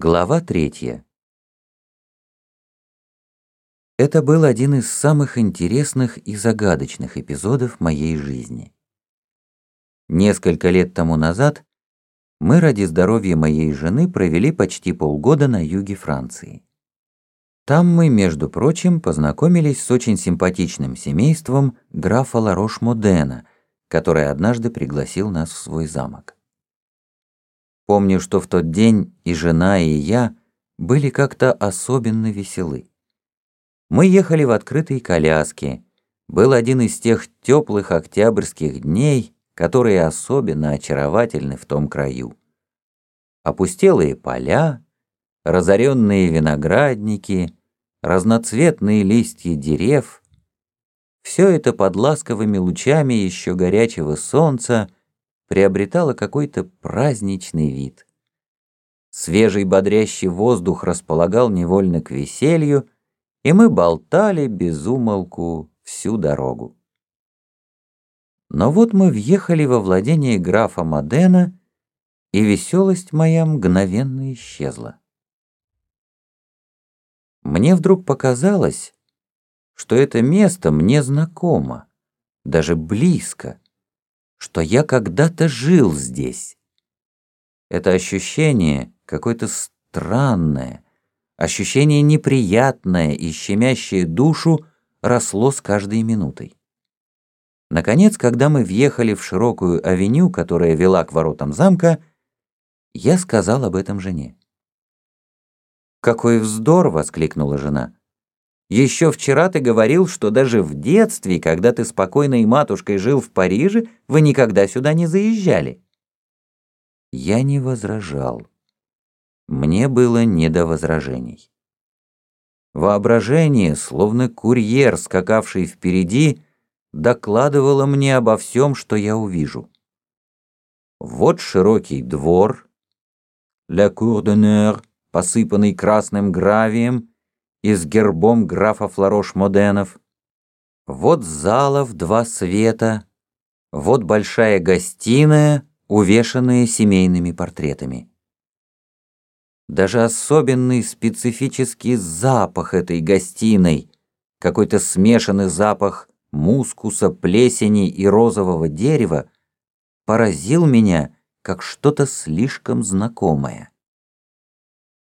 Глава третья. Это был один из самых интересных и загадочных эпизодов моей жизни. Несколько лет тому назад мы ради здоровья моей жены провели почти полгода на юге Франции. Там мы, между прочим, познакомились с очень симпатичным семейством графа Ларош-Модена, который однажды пригласил нас в свой замок. Помню, что в тот день и жена, и я были как-то особенно веселы. Мы ехали в открытой коляске. Был один из тех теплых октябрьских дней, которые особенно очаровательны в том краю. Опустелые поля, разоренные виноградники, разноцветные листья дерев — все это под ласковыми лучами еще горячего солнца — приобретала какой-то праздничный вид. Свежий бодрящий воздух располагал невольно к веселью, и мы болтали без умолку всю дорогу. Но вот мы въехали во владение графа Модена, и веселость моя мгновенно исчезла. Мне вдруг показалось, что это место мне знакомо, даже близко что я когда-то жил здесь. Это ощущение какое-то странное, ощущение неприятное и щемящее душу росло с каждой минутой. Наконец, когда мы въехали в широкую авеню, которая вела к воротам замка, я сказал об этом жене. «Какой вздор!» — воскликнула жена. Еще вчера ты говорил, что даже в детстве, когда ты спокойной матушкой жил в Париже, вы никогда сюда не заезжали. Я не возражал. Мне было не до возражений. Воображение, словно курьер, скакавший впереди, докладывало мне обо всем, что я увижу. Вот широкий двор, «Ля Cour d'honneur», посыпанный красным гравием, и с гербом графа Фларош-Моденов. Вот зала в два света, вот большая гостиная, увешанная семейными портретами. Даже особенный специфический запах этой гостиной, какой-то смешанный запах мускуса, плесени и розового дерева, поразил меня как что-то слишком знакомое.